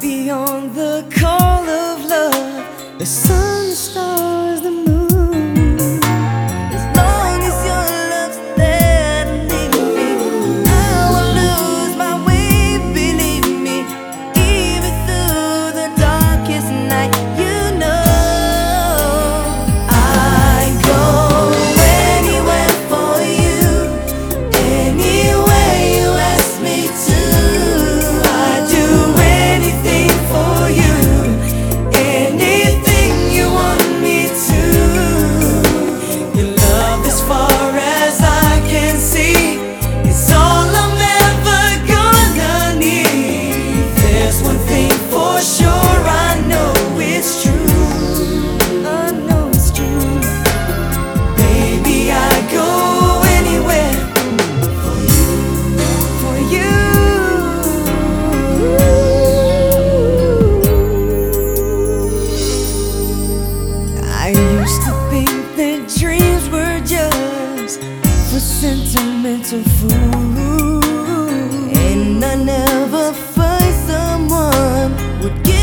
beyond the call of love. a sentimental fool, and I never find someone would give.